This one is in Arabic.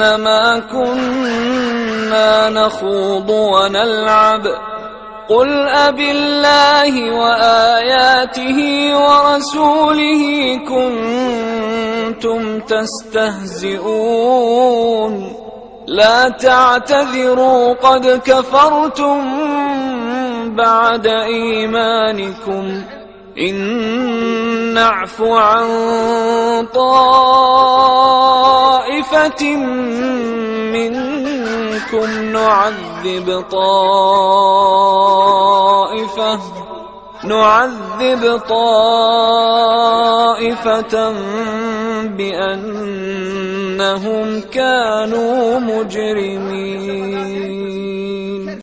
إنما كنا نخوض ونلعب. قل أب الله وآياته ورسوله كنتم تستهزئون. لا تعتذروا قد كفرتم بعد إيمانكم. إن نعف عن منكم نعذب طائفة نعذب طائفة بأنهم كانوا مجرمين.